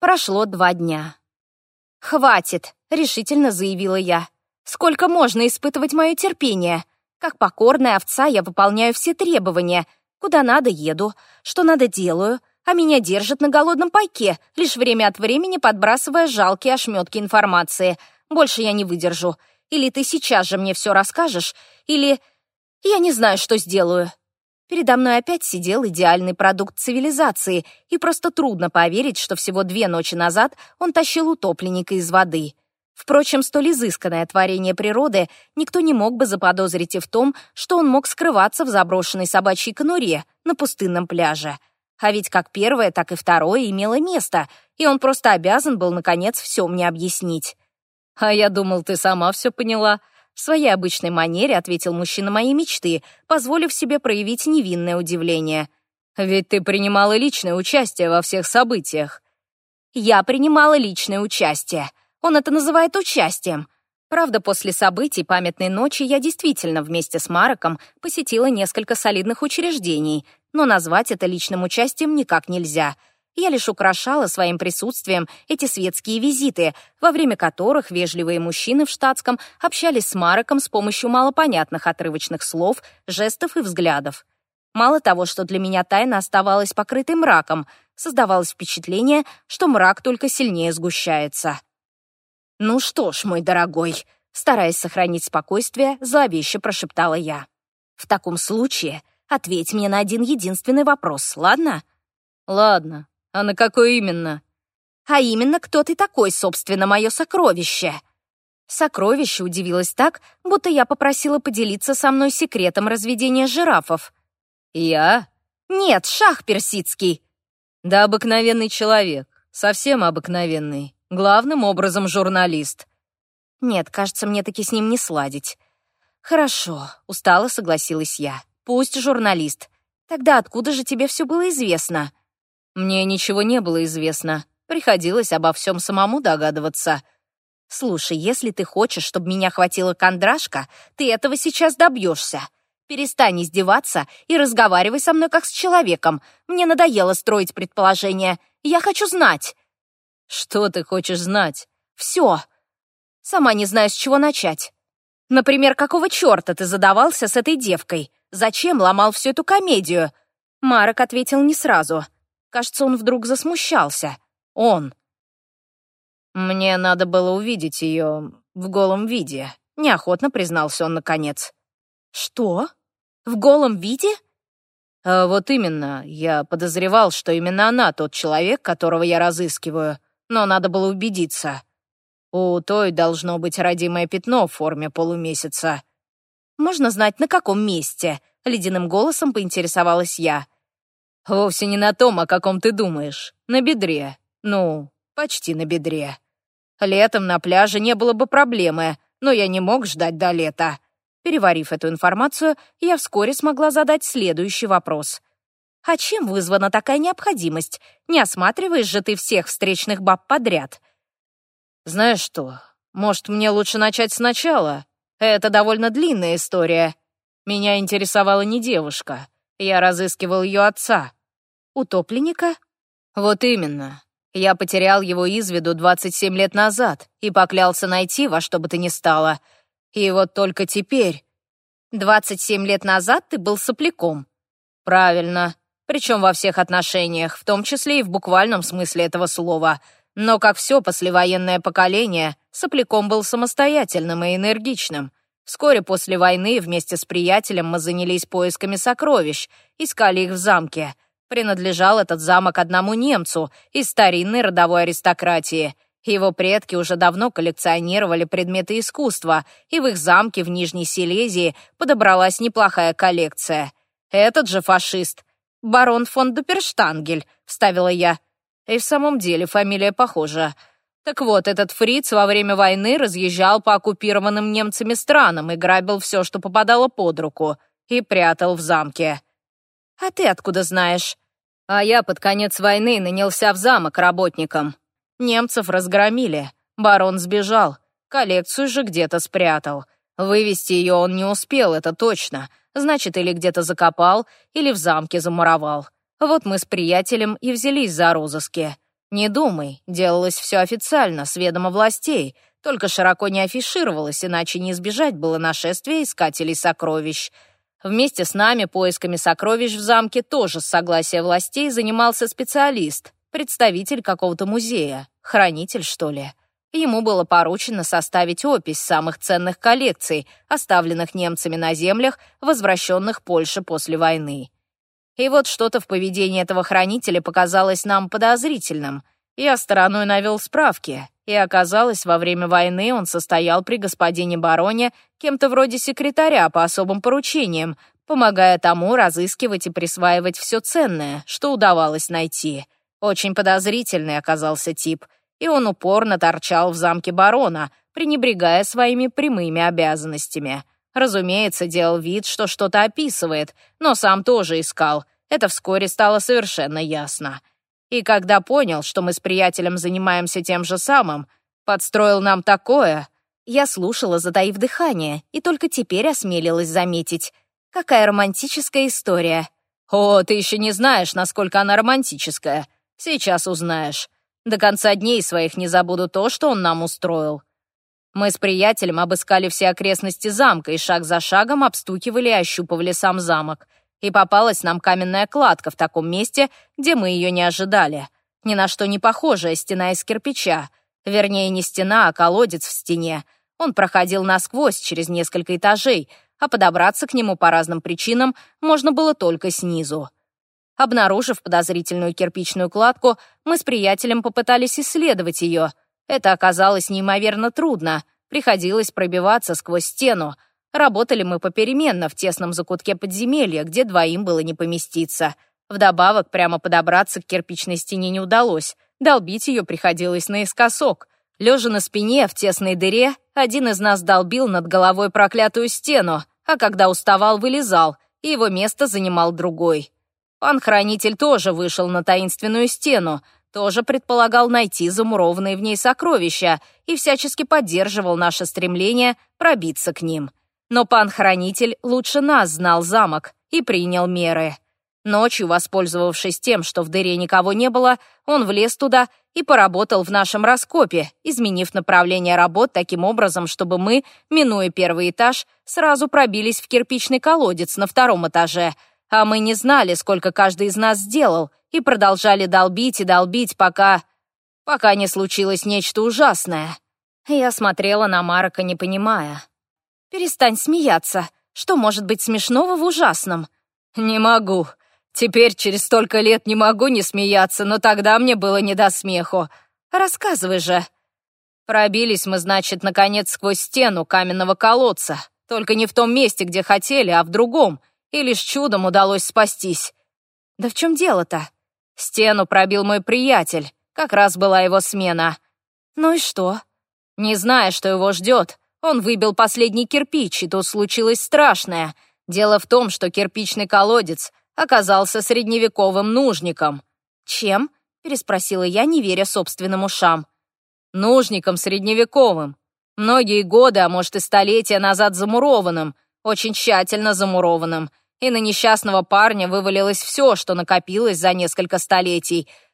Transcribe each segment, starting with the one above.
Прошло два дня. «Хватит!» — решительно заявила я. «Сколько можно испытывать мое терпение? Как покорная овца я выполняю все требования. Куда надо еду, что надо делаю, а меня держат на голодном пайке, лишь время от времени подбрасывая жалкие ошметки информации. Больше я не выдержу. Или ты сейчас же мне все расскажешь, или... Я не знаю, что сделаю». Передо мной опять сидел идеальный продукт цивилизации, и просто трудно поверить, что всего две ночи назад он тащил утопленника из воды. Впрочем, столь изысканное творение природы никто не мог бы заподозрить и в том, что он мог скрываться в заброшенной собачьей конуре на пустынном пляже. А ведь как первое, так и второе имело место, и он просто обязан был, наконец, все мне объяснить. «А я думал, ты сама все поняла», в своей обычной манере ответил мужчина моей мечты, позволив себе проявить невинное удивление. «Ведь ты принимала личное участие во всех событиях». «Я принимала личное участие. Он это называет участием», Правда, после событий памятной ночи я действительно вместе с Мароком посетила несколько солидных учреждений, но назвать это личным участием никак нельзя. Я лишь украшала своим присутствием эти светские визиты, во время которых вежливые мужчины в штатском общались с Мароком с помощью малопонятных отрывочных слов, жестов и взглядов. Мало того, что для меня тайна оставалась покрытой мраком, создавалось впечатление, что мрак только сильнее сгущается. «Ну что ж, мой дорогой», — стараясь сохранить спокойствие, зловеще прошептала я. «В таком случае ответь мне на один единственный вопрос, ладно?» «Ладно», «А на какой именно?» «А именно, кто ты такой, собственно, мое сокровище?» Сокровище удивилось так, будто я попросила поделиться со мной секретом разведения жирафов. «Я?» «Нет, шах персидский!» «Да обыкновенный человек, совсем обыкновенный, главным образом журналист». «Нет, кажется, мне таки с ним не сладить». «Хорошо», — устало согласилась я. «Пусть журналист. Тогда откуда же тебе все было известно?» Мне ничего не было известно. Приходилось обо всем самому догадываться. Слушай, если ты хочешь, чтобы меня хватила кондрашка, ты этого сейчас добьешься. Перестань издеваться и разговаривай со мной как с человеком. Мне надоело строить предположения. Я хочу знать. Что ты хочешь знать? Все. Сама не знаю, с чего начать. Например, какого черта ты задавался с этой девкой? Зачем ломал всю эту комедию? Марок ответил не сразу. — Кажется, он вдруг засмущался. Он. «Мне надо было увидеть ее в голом виде», — неохотно признался он наконец. «Что? В голом виде?» а «Вот именно. Я подозревал, что именно она тот человек, которого я разыскиваю. Но надо было убедиться. У той должно быть родимое пятно в форме полумесяца». «Можно знать, на каком месте?» — ледяным голосом поинтересовалась «Я». Вовсе не на том, о каком ты думаешь. На бедре. Ну, почти на бедре. Летом на пляже не было бы проблемы, но я не мог ждать до лета. Переварив эту информацию, я вскоре смогла задать следующий вопрос. «А чем вызвана такая необходимость? Не осматриваешь же ты всех встречных баб подряд?» «Знаешь что, может, мне лучше начать сначала? Это довольно длинная история. Меня интересовала не девушка. Я разыскивал ее отца утопленника?» «Вот именно. Я потерял его из виду 27 лет назад и поклялся найти во что бы то ни стало. И вот только теперь...» «27 лет назад ты был сопляком». «Правильно. Причем во всех отношениях, в том числе и в буквальном смысле этого слова. Но, как все послевоенное поколение, сопляком был самостоятельным и энергичным». Вскоре после войны вместе с приятелем мы занялись поисками сокровищ, искали их в замке — принадлежал этот замок одному немцу из старинной родовой аристократии. Его предки уже давно коллекционировали предметы искусства, и в их замке в Нижней Силезии подобралась неплохая коллекция. «Этот же фашист. Барон фон Дуперштангель», — вставила я. И в самом деле фамилия похожа. Так вот, этот фриц во время войны разъезжал по оккупированным немцами странам и грабил все, что попадало под руку, и прятал в замке. «А ты откуда знаешь?» «А я под конец войны нанялся в замок работником. Немцев разгромили. Барон сбежал. Коллекцию же где-то спрятал. Вывести ее он не успел, это точно. Значит, или где-то закопал, или в замке замуровал. Вот мы с приятелем и взялись за розыски. Не думай, делалось все официально, с ведома властей, только широко не афишировалось, иначе не избежать было нашествия искателей сокровищ. Вместе с нами поисками сокровищ в замке тоже с согласия властей занимался специалист, представитель какого-то музея, хранитель, что ли. Ему было поручено составить опись самых ценных коллекций, оставленных немцами на землях, возвращенных Польше после войны. И вот что-то в поведении этого хранителя показалось нам подозрительным — я стороной навел справки, и оказалось, во время войны он состоял при господине бароне кем-то вроде секретаря по особым поручениям, помогая тому разыскивать и присваивать все ценное, что удавалось найти. Очень подозрительный оказался тип, и он упорно торчал в замке барона, пренебрегая своими прямыми обязанностями. Разумеется, делал вид, что что-то описывает, но сам тоже искал. Это вскоре стало совершенно ясно. И когда понял, что мы с приятелем занимаемся тем же самым, подстроил нам такое...» Я слушала, затаив дыхание, и только теперь осмелилась заметить. Какая романтическая история. «О, ты еще не знаешь, насколько она романтическая. Сейчас узнаешь. До конца дней своих не забуду то, что он нам устроил». Мы с приятелем обыскали все окрестности замка и шаг за шагом обстукивали и ощупывали сам замок — и попалась нам каменная кладка в таком месте, где мы ее не ожидали. Ни на что не похожая стена из кирпича. Вернее, не стена, а колодец в стене. Он проходил насквозь, через несколько этажей, а подобраться к нему по разным причинам можно было только снизу. Обнаружив подозрительную кирпичную кладку, мы с приятелем попытались исследовать ее. Это оказалось неимоверно трудно. Приходилось пробиваться сквозь стену — Работали мы попеременно в тесном закутке подземелья, где двоим было не поместиться. Вдобавок, прямо подобраться к кирпичной стене не удалось. Долбить ее приходилось наискосок. Лежа на спине, в тесной дыре, один из нас долбил над головой проклятую стену, а когда уставал, вылезал, и его место занимал другой. Пан-хранитель тоже вышел на таинственную стену, тоже предполагал найти замурованные в ней сокровища и всячески поддерживал наше стремление пробиться к ним. Но пан-хранитель лучше нас знал замок и принял меры. Ночью, воспользовавшись тем, что в дыре никого не было, он влез туда и поработал в нашем раскопе, изменив направление работ таким образом, чтобы мы, минуя первый этаж, сразу пробились в кирпичный колодец на втором этаже. А мы не знали, сколько каждый из нас сделал, и продолжали долбить и долбить, пока... пока не случилось нечто ужасное. Я смотрела на Марка, не понимая. Перестань смеяться. Что может быть смешного в ужасном? Не могу. Теперь через столько лет не могу не смеяться, но тогда мне было не до смеху. Рассказывай же. Пробились мы, значит, наконец сквозь стену каменного колодца. Только не в том месте, где хотели, а в другом. И лишь чудом удалось спастись. Да в чем дело-то? Стену пробил мой приятель. Как раз была его смена. Ну и что? Не зная, что его ждет, он выбил последний кирпич, и то случилось страшное. Дело в том, что кирпичный колодец оказался средневековым нужником. «Чем?» — переспросила я, не веря собственным ушам. «Нужником средневековым. Многие годы, а может и столетия назад замурованным, очень тщательно замурованным. И на несчастного парня вывалилось все, что накопилось за несколько столетий —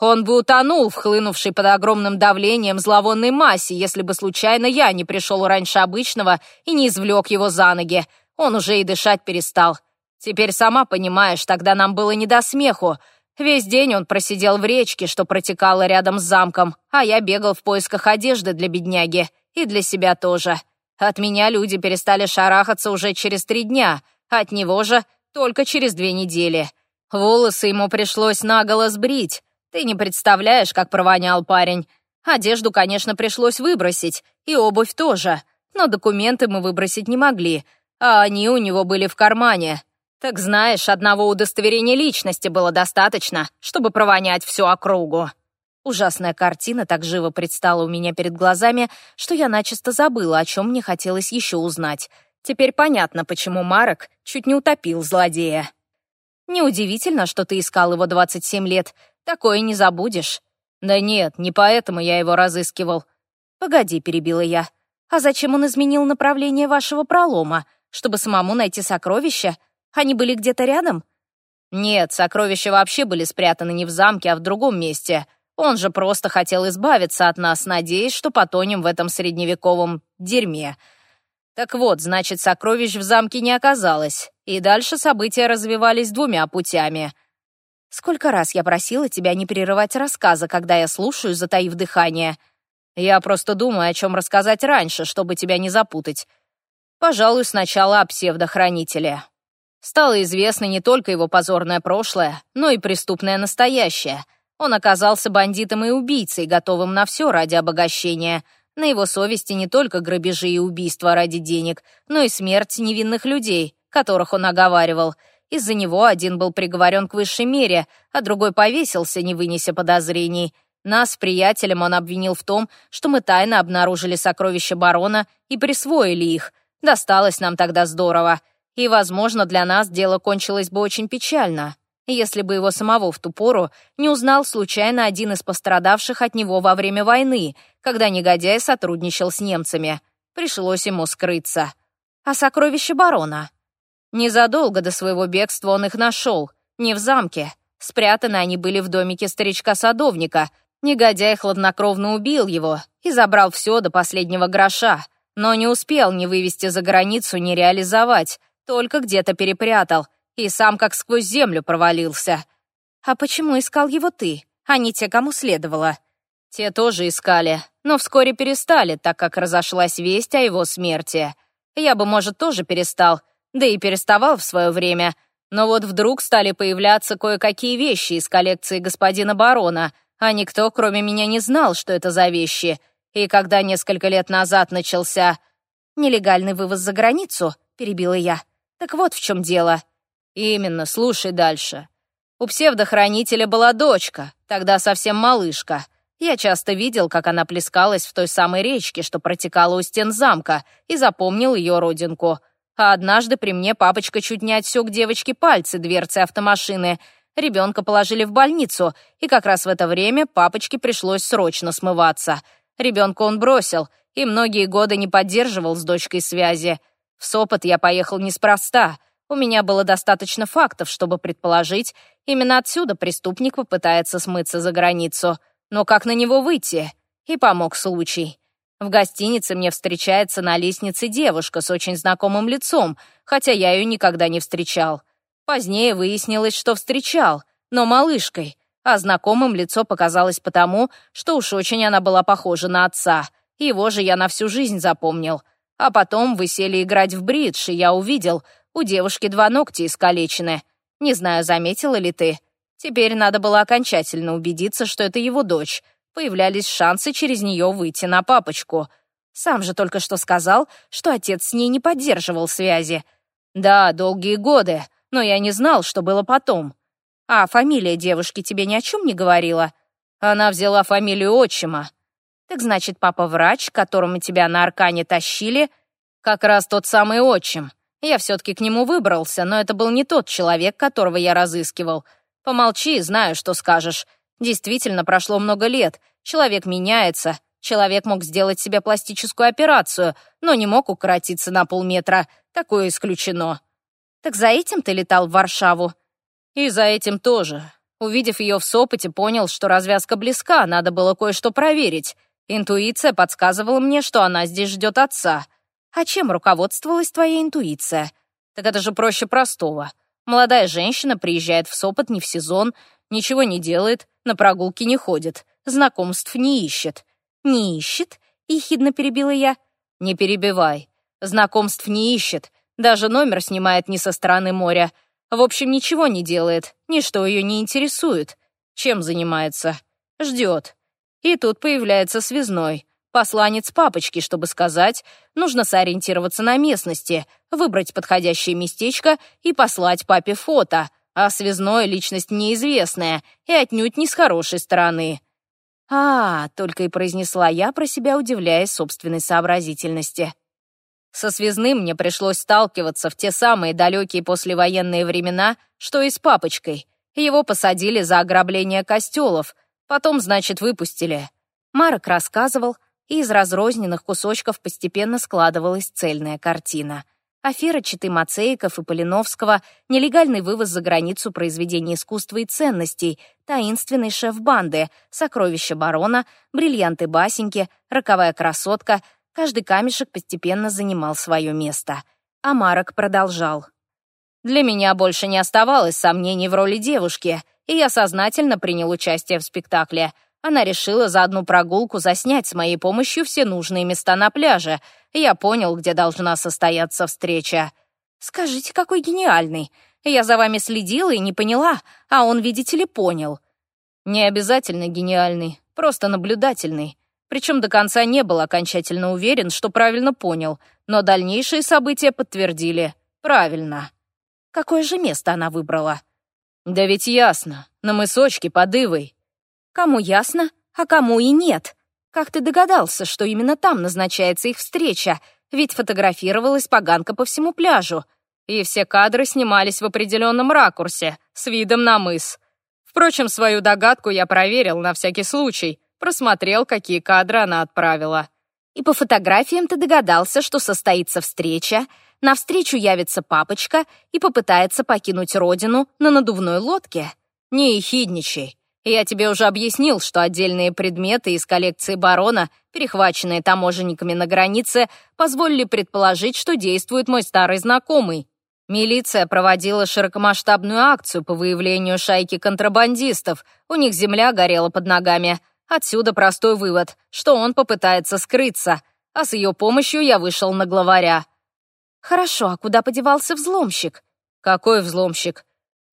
он бы утонул, вхлынувший под огромным давлением зловонной массе, если бы случайно я не пришел раньше обычного и не извлек его за ноги. Он уже и дышать перестал. Теперь сама понимаешь, тогда нам было не до смеху. Весь день он просидел в речке, что протекала рядом с замком, а я бегал в поисках одежды для бедняги и для себя тоже. От меня люди перестали шарахаться уже через три дня, от него же только через две недели. Волосы ему пришлось наголо сбрить, ты не представляешь, как провонял парень. Одежду, конечно, пришлось выбросить, и обувь тоже. Но документы мы выбросить не могли, а они у него были в кармане. Так знаешь, одного удостоверения личности было достаточно, чтобы провонять всю округу. Ужасная картина так живо предстала у меня перед глазами, что я начисто забыла, о чем мне хотелось еще узнать. Теперь понятно, почему Марок чуть не утопил злодея. Неудивительно, что ты искал его 27 лет. Такое не забудешь». «Да нет, не поэтому я его разыскивал». «Погоди», — перебила я. «А зачем он изменил направление вашего пролома? Чтобы самому найти сокровища? Они были где-то рядом?» «Нет, сокровища вообще были спрятаны не в замке, а в другом месте. Он же просто хотел избавиться от нас, надеясь, что потонем в этом средневековом дерьме. Так вот, значит, сокровищ в замке не оказалось. И дальше события развивались двумя путями — Сколько раз я просила тебя не прерывать рассказа, когда я слушаю, затаив дыхание. Я просто думаю, о чем рассказать раньше, чтобы тебя не запутать. Пожалуй, сначала о псевдохранителе. Стало известно не только его позорное прошлое, но и преступное настоящее. Он оказался бандитом и убийцей, готовым на все ради обогащения. На его совести не только грабежи и убийства ради денег, но и смерть невинных людей, которых он оговаривал — из-за него один был приговорен к высшей мере, а другой повесился, не вынеся подозрений. Нас приятелем он обвинил в том, что мы тайно обнаружили сокровища барона и присвоили их. Досталось нам тогда здорово. И, возможно, для нас дело кончилось бы очень печально, если бы его самого в ту пору не узнал случайно один из пострадавших от него во время войны, когда негодяй сотрудничал с немцами. Пришлось ему скрыться. А сокровище барона? Незадолго до своего бегства он их нашел, не в замке. Спрятаны они были в домике старичка-садовника. Негодяй хладнокровно убил его и забрал все до последнего гроша, но не успел ни вывести за границу, ни реализовать, только где-то перепрятал и сам как сквозь землю провалился. А почему искал его ты, а не те, кому следовало? Те тоже искали, но вскоре перестали, так как разошлась весть о его смерти. Я бы, может, тоже перестал, — да и переставал в свое время. Но вот вдруг стали появляться кое-какие вещи из коллекции господина барона, а никто, кроме меня, не знал, что это за вещи. И когда несколько лет назад начался нелегальный вывоз за границу, перебила я. Так вот в чем дело. Именно, слушай дальше. У псевдохранителя была дочка, тогда совсем малышка. Я часто видел, как она плескалась в той самой речке, что протекала у стен замка, и запомнил ее родинку — а однажды при мне папочка чуть не отсек девочке пальцы дверцы автомашины. Ребенка положили в больницу, и как раз в это время папочке пришлось срочно смываться. Ребенка он бросил и многие годы не поддерживал с дочкой связи. В Сопот я поехал неспроста. У меня было достаточно фактов, чтобы предположить, именно отсюда преступник попытается смыться за границу. Но как на него выйти? И помог случай. В гостинице мне встречается на лестнице девушка с очень знакомым лицом, хотя я ее никогда не встречал. Позднее выяснилось, что встречал, но малышкой, а знакомым лицо показалось потому, что уж очень она была похожа на отца. Его же я на всю жизнь запомнил. А потом вы сели играть в бридж, и я увидел, у девушки два ногтя искалечены. Не знаю, заметила ли ты. Теперь надо было окончательно убедиться, что это его дочь, появлялись шансы через нее выйти на папочку. Сам же только что сказал, что отец с ней не поддерживал связи. Да, долгие годы, но я не знал, что было потом. А фамилия девушки тебе ни о чем не говорила? Она взяла фамилию отчима. Так значит, папа-врач, которому тебя на Аркане тащили, как раз тот самый отчим. Я все-таки к нему выбрался, но это был не тот человек, которого я разыскивал. Помолчи, знаю, что скажешь. Действительно, прошло много лет. Человек меняется. Человек мог сделать себе пластическую операцию, но не мог укоротиться на полметра. Такое исключено. Так за этим ты летал в Варшаву? И за этим тоже. Увидев ее в Сопоте, понял, что развязка близка, надо было кое-что проверить. Интуиция подсказывала мне, что она здесь ждет отца. А чем руководствовалась твоя интуиция? Так это же проще простого. Молодая женщина приезжает в Сопот не в сезон, ничего не делает, на прогулки не ходит, знакомств не ищет». «Не ищет?» — ехидно перебила я. «Не перебивай. Знакомств не ищет, даже номер снимает не со стороны моря. В общем, ничего не делает, ничто ее не интересует. Чем занимается? Ждет. И тут появляется связной, посланец папочки, чтобы сказать, нужно сориентироваться на местности, выбрать подходящее местечко и послать папе фото — а связной — личность неизвестная и отнюдь не с хорошей стороны. «А, — только и произнесла я про себя, удивляясь собственной сообразительности. Со связным мне пришлось сталкиваться в те самые далекие послевоенные времена, что и с папочкой. Его посадили за ограбление костелов, потом, значит, выпустили. Марок рассказывал, и из разрозненных кусочков постепенно складывалась цельная картина — Афера Читы-Мацеиков и Полиновского, нелегальный вывоз за границу произведений искусства и ценностей, таинственный шеф банды, сокровища барона, бриллианты басеньки, роковая красотка, каждый камешек постепенно занимал свое место. А Марок продолжал. «Для меня больше не оставалось сомнений в роли девушки, и я сознательно принял участие в спектакле. Она решила за одну прогулку заснять с моей помощью все нужные места на пляже — я понял, где должна состояться встреча. Скажите, какой гениальный. Я за вами следила и не поняла, а он, видите ли, понял. Не обязательно гениальный, просто наблюдательный. Причем до конца не был окончательно уверен, что правильно понял, но дальнейшие события подтвердили. Правильно. Какое же место она выбрала? Да ведь ясно. На мысочке под Ивой. Кому ясно, а кому и нет. Как ты догадался, что именно там назначается их встреча? Ведь фотографировалась поганка по всему пляжу. И все кадры снимались в определенном ракурсе, с видом на мыс. Впрочем, свою догадку я проверил на всякий случай, просмотрел, какие кадры она отправила. И по фотографиям ты догадался, что состоится встреча, на встречу явится папочка и попытается покинуть родину на надувной лодке. Не ехидничай. Я тебе уже объяснил, что отдельные предметы из коллекции барона, перехваченные таможенниками на границе, позволили предположить, что действует мой старый знакомый. Милиция проводила широкомасштабную акцию по выявлению шайки контрабандистов. У них земля горела под ногами. Отсюда простой вывод, что он попытается скрыться. А с ее помощью я вышел на главаря. «Хорошо, а куда подевался взломщик?» «Какой взломщик?»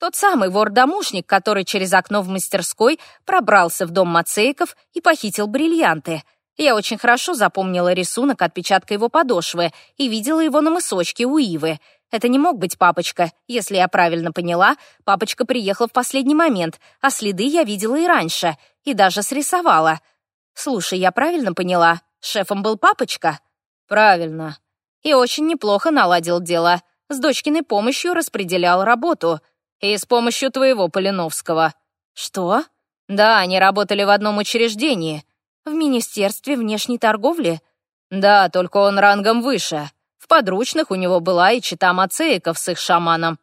Тот самый вор-домушник, который через окно в мастерской пробрался в дом Мацеиков и похитил бриллианты. Я очень хорошо запомнила рисунок отпечатка его подошвы и видела его на мысочке у Ивы. Это не мог быть папочка. Если я правильно поняла, папочка приехал в последний момент, а следы я видела и раньше, и даже срисовала. Слушай, я правильно поняла? Шефом был папочка? Правильно. И очень неплохо наладил дело. С дочкиной помощью распределял работу — и с помощью твоего Полиновского». «Что?» «Да, они работали в одном учреждении. В Министерстве внешней торговли?» «Да, только он рангом выше. В подручных у него была и чита Мацеиков с их шаманом».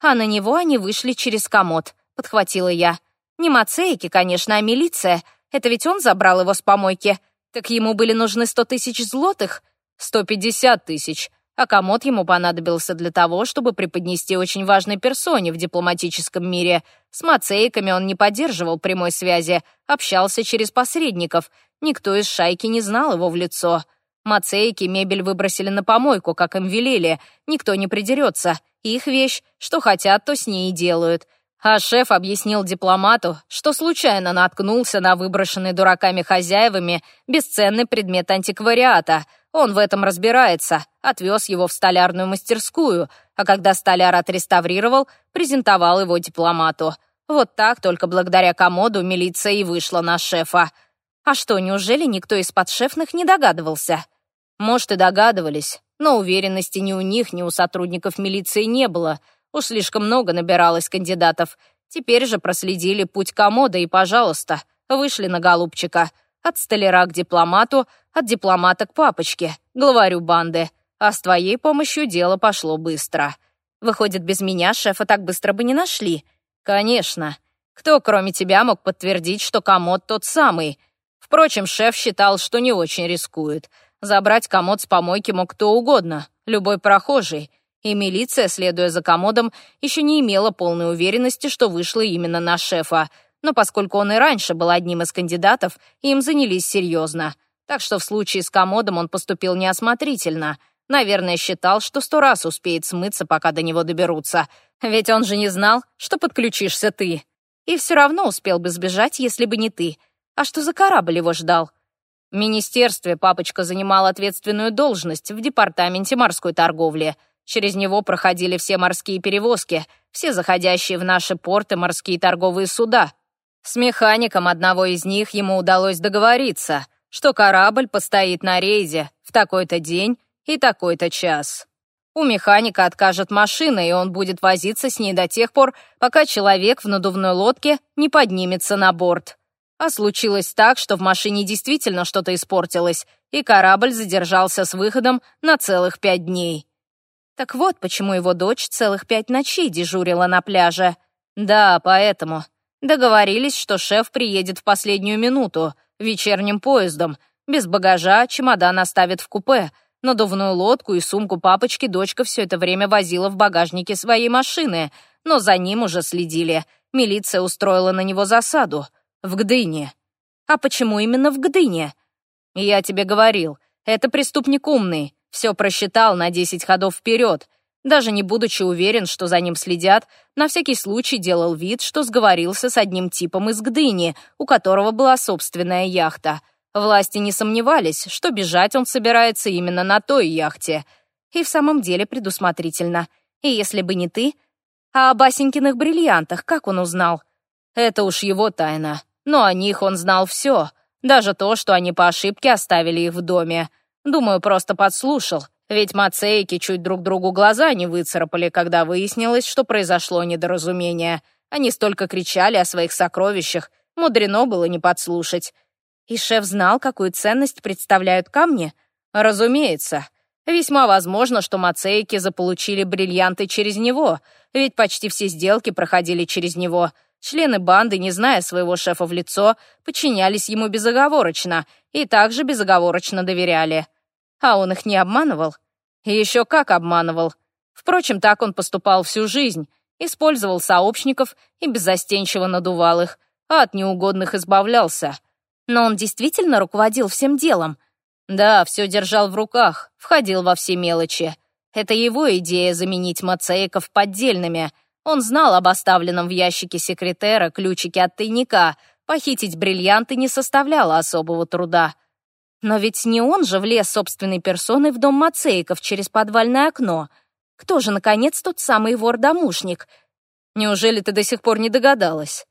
«А на него они вышли через комод», — подхватила я. «Не Мацеики, конечно, а милиция. Это ведь он забрал его с помойки. Так ему были нужны сто тысяч злотых?» «Сто пятьдесят тысяч», а комод ему понадобился для того, чтобы преподнести очень важной персоне в дипломатическом мире. С Мацейками он не поддерживал прямой связи, общался через посредников. Никто из шайки не знал его в лицо. Мацейки мебель выбросили на помойку, как им велели. Никто не придерется. Их вещь, что хотят, то с ней и делают. А шеф объяснил дипломату, что случайно наткнулся на выброшенный дураками хозяевами бесценный предмет антиквариата. Он в этом разбирается. Отвез его в столярную мастерскую, а когда столяр отреставрировал, презентовал его дипломату. Вот так только благодаря комоду милиция и вышла на шефа. А что, неужели никто из подшефных не догадывался? Может, и догадывались, но уверенности ни у них, ни у сотрудников милиции не было. Уж слишком много набиралось кандидатов. Теперь же проследили путь комода и, пожалуйста, вышли на голубчика. От столяра к дипломату, от дипломата к папочке, главарю банды, а с твоей помощью дело пошло быстро. Выходит, без меня шефа так быстро бы не нашли. Конечно. Кто, кроме тебя, мог подтвердить, что комод тот самый? Впрочем, шеф считал, что не очень рискует. Забрать комод с помойки мог кто угодно, любой прохожий. И милиция, следуя за комодом, еще не имела полной уверенности, что вышла именно на шефа. Но поскольку он и раньше был одним из кандидатов, им занялись серьезно — так что в случае с комодом он поступил неосмотрительно. Наверное, считал, что сто раз успеет смыться, пока до него доберутся. Ведь он же не знал, что подключишься ты. И все равно успел бы сбежать, если бы не ты. А что за корабль его ждал? В министерстве папочка занимал ответственную должность в департаменте морской торговли. Через него проходили все морские перевозки, все заходящие в наши порты морские торговые суда. С механиком одного из них ему удалось договориться — что корабль постоит на рейзе в такой-то день и такой-то час. У механика откажет машина, и он будет возиться с ней до тех пор, пока человек в надувной лодке не поднимется на борт. А случилось так, что в машине действительно что-то испортилось, и корабль задержался с выходом на целых пять дней. Так вот, почему его дочь целых пять ночей дежурила на пляже. Да, поэтому. Договорились, что шеф приедет в последнюю минуту — вечерним поездом. Без багажа чемодан оставит в купе. Надувную лодку и сумку папочки дочка все это время возила в багажнике своей машины, но за ним уже следили. Милиция устроила на него засаду. В Гдыне. А почему именно в Гдыне? Я тебе говорил, это преступник умный. Все просчитал на 10 ходов вперед. Даже не будучи уверен, что за ним следят, на всякий случай делал вид, что сговорился с одним типом из Гдыни, у которого была собственная яхта. Власти не сомневались, что бежать он собирается именно на той яхте. И в самом деле предусмотрительно. И если бы не ты... А о Басенькиных бриллиантах как он узнал? Это уж его тайна. Но о них он знал все. Даже то, что они по ошибке оставили их в доме. Думаю, просто подслушал, ведь мацейки чуть друг другу глаза не выцарапали, когда выяснилось, что произошло недоразумение. Они столько кричали о своих сокровищах, мудрено было не подслушать. И шеф знал, какую ценность представляют камни? Разумеется. Весьма возможно, что мацейки заполучили бриллианты через него, ведь почти все сделки проходили через него. Члены банды, не зная своего шефа в лицо, подчинялись ему безоговорочно и также безоговорочно доверяли. А он их не обманывал. И еще как обманывал. Впрочем, так он поступал всю жизнь. Использовал сообщников и беззастенчиво надувал их, а от неугодных избавлялся. Но он действительно руководил всем делом. Да, все держал в руках, входил во все мелочи. Это его идея заменить мацеиков поддельными. Он знал об оставленном в ящике секретера ключике от тайника. Похитить бриллианты не составляло особого труда. Но ведь не он же влез собственной персоной в дом Мацеиков через подвальное окно. Кто же, наконец, тот самый вор-домушник? Неужели ты до сих пор не догадалась?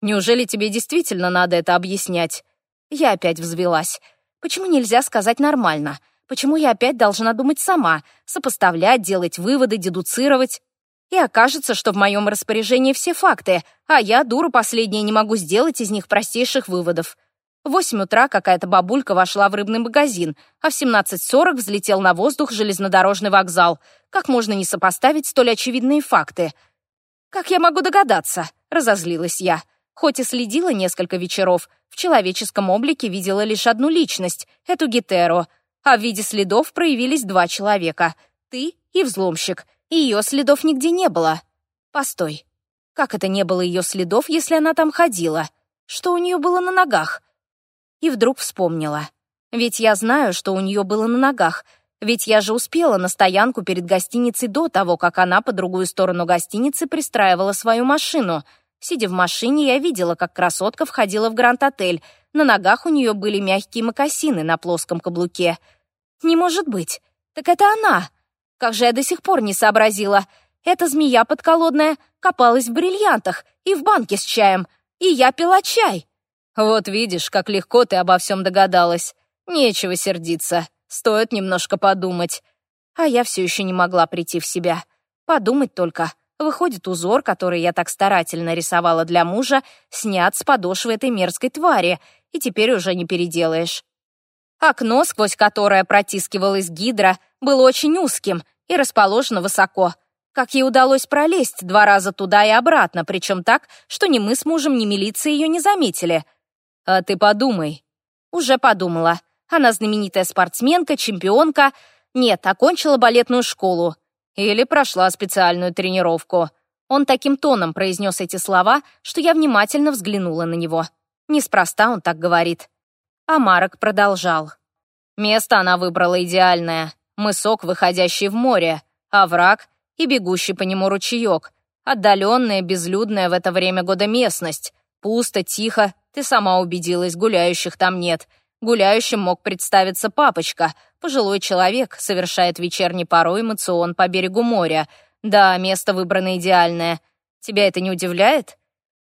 Неужели тебе действительно надо это объяснять? Я опять взвелась. Почему нельзя сказать нормально? Почему я опять должна думать сама, сопоставлять, делать выводы, дедуцировать? И окажется, что в моем распоряжении все факты, а я, дура последняя, не могу сделать из них простейших выводов. В 8 утра какая-то бабулька вошла в рыбный магазин, а в 17.40 взлетел на воздух железнодорожный вокзал. Как можно не сопоставить столь очевидные факты? «Как я могу догадаться?» — разозлилась я. Хоть и следила несколько вечеров, в человеческом облике видела лишь одну личность — эту Гетеро. А в виде следов проявились два человека — ты и взломщик. И ее следов нигде не было. Постой. Как это не было ее следов, если она там ходила? Что у нее было на ногах? и вдруг вспомнила. Ведь я знаю, что у нее было на ногах, ведь я же успела на стоянку перед гостиницей до того, как она по другую сторону гостиницы пристраивала свою машину. Сидя в машине, я видела, как красотка входила в Гранд-отель. На ногах у нее были мягкие мокасины на плоском каблуке. «Не может быть! Так это она!» Как же я до сих пор не сообразила. Эта змея подколодная копалась в бриллиантах и в банке с чаем. И я пила чай. «Вот видишь, как легко ты обо всем догадалась. Нечего сердиться. Стоит немножко подумать». А я все еще не могла прийти в себя. Подумать только. Выходит, узор, который я так старательно рисовала для мужа, снят с подошвы этой мерзкой твари, и теперь уже не переделаешь. Окно, сквозь которое протискивалась гидра, было очень узким и расположено высоко. Как ей удалось пролезть два раза туда и обратно, причем так, что ни мы с мужем, ни милиция ее не заметили — а ты подумай». «Уже подумала. Она знаменитая спортсменка, чемпионка. Нет, окончила балетную школу. Или прошла специальную тренировку». Он таким тоном произнес эти слова, что я внимательно взглянула на него. Неспроста он так говорит. А Марок продолжал. Место она выбрала идеальное. Мысок, выходящий в море, овраг и бегущий по нему ручеек. Отдаленная, безлюдная в это время года местность. Пусто, тихо ты сама убедилась, гуляющих там нет. Гуляющим мог представиться папочка. Пожилой человек совершает вечерний порой эмоцион по берегу моря. Да, место выбрано идеальное. Тебя это не удивляет?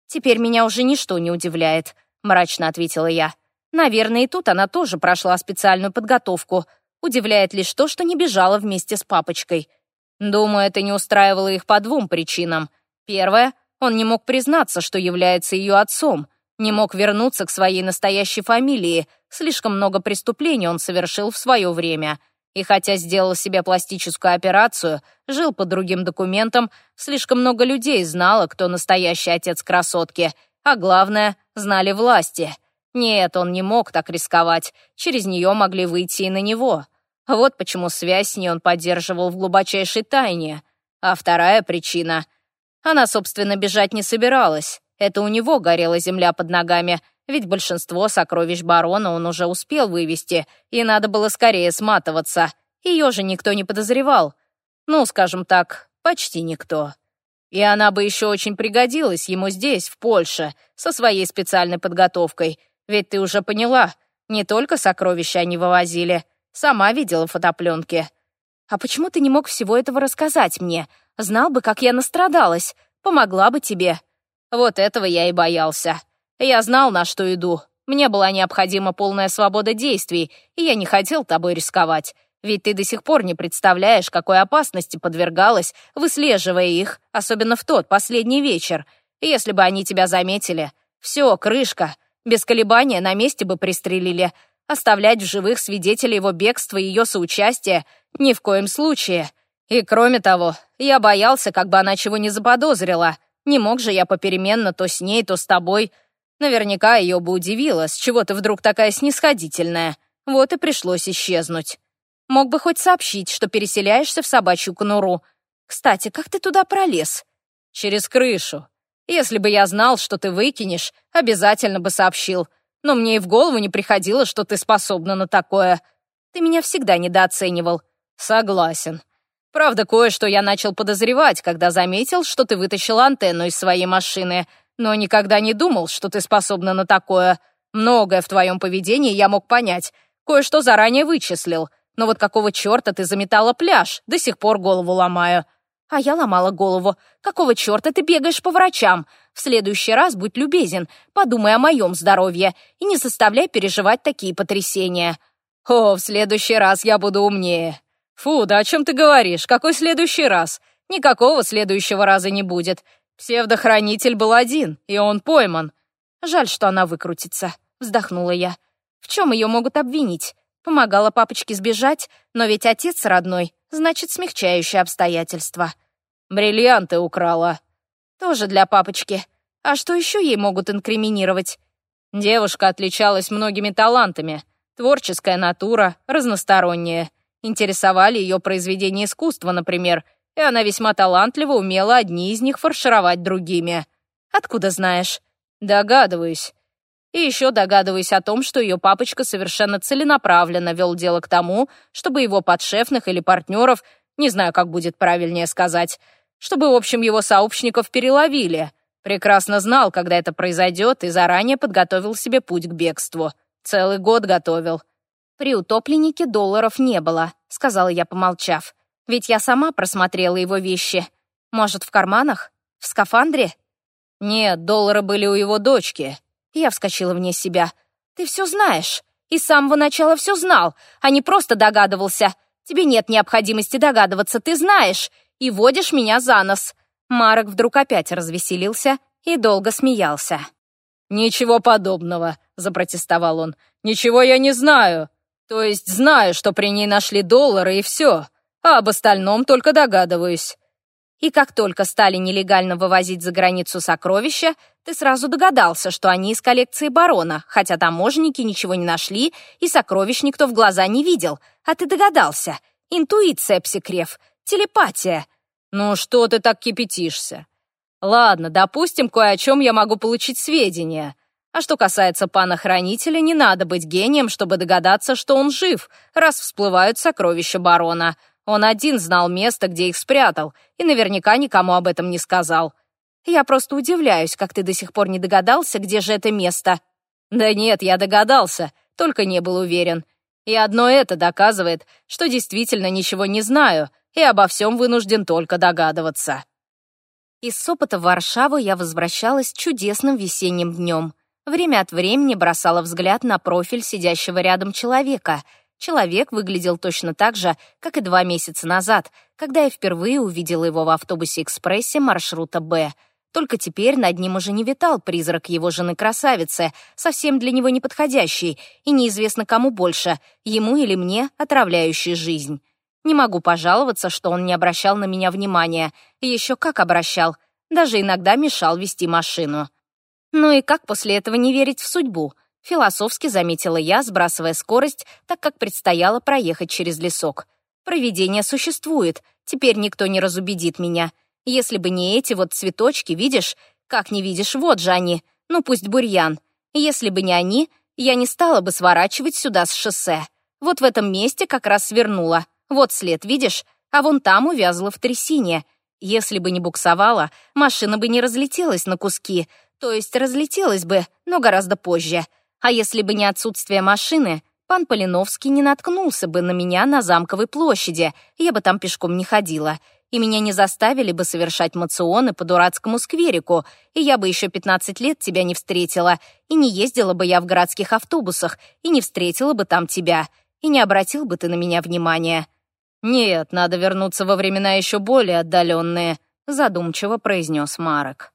Теперь меня уже ничто не удивляет, мрачно ответила я. Наверное, и тут она тоже прошла специальную подготовку. Удивляет лишь то, что не бежала вместе с папочкой. Думаю, это не устраивало их по двум причинам. Первое, он не мог признаться, что является ее отцом — не мог вернуться к своей настоящей фамилии. Слишком много преступлений он совершил в свое время. И хотя сделал себе пластическую операцию, жил по другим документам, слишком много людей знало, кто настоящий отец красотки. А главное, знали власти. Нет, он не мог так рисковать. Через нее могли выйти и на него. Вот почему связь с ней он поддерживал в глубочайшей тайне. А вторая причина. Она, собственно, бежать не собиралась. Это у него горела земля под ногами, ведь большинство сокровищ барона он уже успел вывести, и надо было скорее сматываться. Ее же никто не подозревал. Ну, скажем так, почти никто. И она бы еще очень пригодилась ему здесь, в Польше, со своей специальной подготовкой. Ведь ты уже поняла, не только сокровища они вывозили. Сама видела фотопленки. А почему ты не мог всего этого рассказать мне? Знал бы, как я настрадалась. Помогла бы тебе. Вот этого я и боялся. Я знал, на что иду. Мне была необходима полная свобода действий, и я не хотел тобой рисковать. Ведь ты до сих пор не представляешь, какой опасности подвергалась, выслеживая их, особенно в тот последний вечер. Если бы они тебя заметили, все, крышка. Без колебания на месте бы пристрелили. Оставлять в живых свидетелей его бегства и ее соучастия ни в коем случае. И кроме того, я боялся, как бы она чего не заподозрила. Не мог же я попеременно то с ней, то с тобой. Наверняка ее бы удивило, с чего ты вдруг такая снисходительная. Вот и пришлось исчезнуть. Мог бы хоть сообщить, что переселяешься в собачью конуру. Кстати, как ты туда пролез? Через крышу. Если бы я знал, что ты выкинешь, обязательно бы сообщил. Но мне и в голову не приходило, что ты способна на такое. Ты меня всегда недооценивал. Согласен. Правда, кое-что я начал подозревать, когда заметил, что ты вытащил антенну из своей машины, но никогда не думал, что ты способна на такое. Многое в твоем поведении я мог понять. Кое-что заранее вычислил. Но вот какого черта ты заметала пляж? До сих пор голову ломаю. А я ломала голову. Какого черта ты бегаешь по врачам? В следующий раз будь любезен, подумай о моем здоровье и не заставляй переживать такие потрясения. О, в следующий раз я буду умнее. «Фу, да о чем ты говоришь? Какой следующий раз? Никакого следующего раза не будет. Псевдохранитель был один, и он пойман». «Жаль, что она выкрутится», — вздохнула я. «В чем ее могут обвинить? Помогала папочке сбежать, но ведь отец родной, значит, смягчающее обстоятельство. «Бриллианты украла». «Тоже для папочки. А что еще ей могут инкриминировать?» «Девушка отличалась многими талантами. Творческая натура, разносторонняя». Интересовали ее произведения искусства, например, и она весьма талантливо умела одни из них фаршировать другими. Откуда знаешь? Догадываюсь. И еще догадываюсь о том, что ее папочка совершенно целенаправленно вел дело к тому, чтобы его подшефных или партнеров, не знаю, как будет правильнее сказать, чтобы, в общем, его сообщников переловили. Прекрасно знал, когда это произойдет, и заранее подготовил себе путь к бегству. Целый год готовил. При утопленнике долларов не было», — сказала я, помолчав. «Ведь я сама просмотрела его вещи. Может, в карманах? В скафандре?» «Нет, доллары были у его дочки». Я вскочила вне себя. «Ты все знаешь. И с самого начала все знал, а не просто догадывался. Тебе нет необходимости догадываться, ты знаешь. И водишь меня за нос». Марок вдруг опять развеселился и долго смеялся. «Ничего подобного», — запротестовал он. «Ничего я не знаю. То есть знаю, что при ней нашли доллары и все, а об остальном только догадываюсь. И как только стали нелегально вывозить за границу сокровища, ты сразу догадался, что они из коллекции барона, хотя таможенники ничего не нашли и сокровищ никто в глаза не видел. А ты догадался. Интуиция, псикрев. Телепатия. Ну что ты так кипятишься? Ладно, допустим, кое о чем я могу получить сведения. А что касается пана-хранителя, не надо быть гением, чтобы догадаться, что он жив, раз всплывают сокровища барона. Он один знал место, где их спрятал, и наверняка никому об этом не сказал. Я просто удивляюсь, как ты до сих пор не догадался, где же это место. Да нет, я догадался, только не был уверен. И одно это доказывает, что действительно ничего не знаю и обо всем вынужден только догадываться. Из Сопота в Варшаву я возвращалась чудесным весенним днем. Время от времени бросала взгляд на профиль сидящего рядом человека. Человек выглядел точно так же, как и два месяца назад, когда я впервые увидела его в автобусе-экспрессе маршрута «Б». Только теперь над ним уже не витал призрак его жены-красавицы, совсем для него неподходящий, и неизвестно кому больше, ему или мне, отравляющий жизнь. Не могу пожаловаться, что он не обращал на меня внимания. Еще как обращал. Даже иногда мешал вести машину. «Ну и как после этого не верить в судьбу?» — философски заметила я, сбрасывая скорость, так как предстояло проехать через лесок. «Провидение существует, теперь никто не разубедит меня. Если бы не эти вот цветочки, видишь? Как не видишь, вот же они, ну пусть бурьян. Если бы не они, я не стала бы сворачивать сюда с шоссе. Вот в этом месте как раз свернула. Вот след, видишь? А вон там увязла в трясине. Если бы не буксовала, машина бы не разлетелась на куски, то есть разлетелась бы, но гораздо позже. А если бы не отсутствие машины, пан Полиновский не наткнулся бы на меня на замковой площади, я бы там пешком не ходила, и меня не заставили бы совершать мационы по дурацкому скверику, и я бы еще 15 лет тебя не встретила, и не ездила бы я в городских автобусах, и не встретила бы там тебя, и не обратил бы ты на меня внимания». «Нет, надо вернуться во времена еще более отдаленные», задумчиво произнес Марок.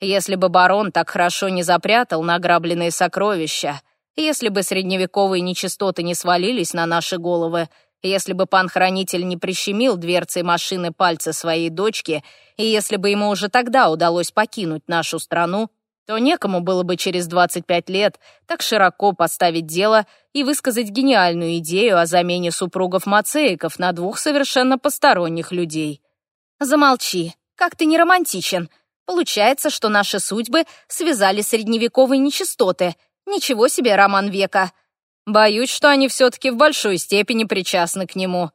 Если бы барон так хорошо не запрятал награбленные сокровища, если бы средневековые нечистоты не свалились на наши головы, если бы пан-хранитель не прищемил дверцей машины пальца своей дочки, и если бы ему уже тогда удалось покинуть нашу страну, то некому было бы через 25 лет так широко поставить дело и высказать гениальную идею о замене супругов Мацеиков на двух совершенно посторонних людей. «Замолчи, как ты не романтичен», Получается, что наши судьбы связали средневековые нечистоты. Ничего себе роман века. Боюсь, что они все-таки в большой степени причастны к нему.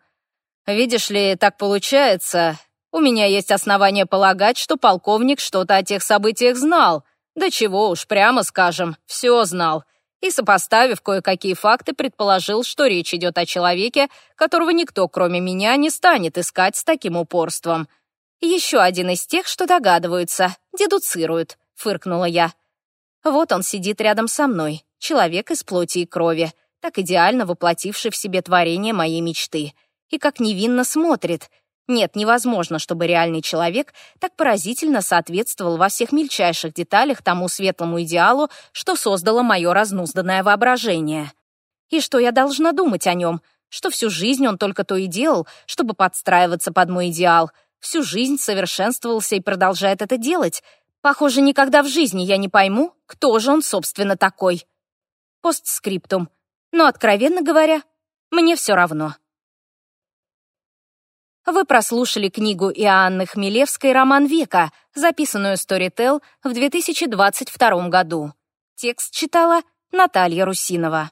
Видишь ли, так получается. У меня есть основания полагать, что полковник что-то о тех событиях знал. Да чего уж, прямо скажем, все знал. И, сопоставив кое-какие факты, предположил, что речь идет о человеке, которого никто, кроме меня, не станет искать с таким упорством. «Еще один из тех, что догадываются, дедуцируют», — фыркнула я. «Вот он сидит рядом со мной, человек из плоти и крови, так идеально воплотивший в себе творение моей мечты. И как невинно смотрит. Нет, невозможно, чтобы реальный человек так поразительно соответствовал во всех мельчайших деталях тому светлому идеалу, что создало мое разнузданное воображение. И что я должна думать о нем?» что всю жизнь он только то и делал, чтобы подстраиваться под мой идеал, всю жизнь совершенствовался и продолжает это делать. Похоже, никогда в жизни я не пойму, кто же он, собственно, такой. Постскриптум. Но, откровенно говоря, мне все равно. Вы прослушали книгу Иоанны Хмелевской «Роман века», записанную Storytel в 2022 году. Текст читала Наталья Русинова.